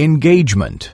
engagement.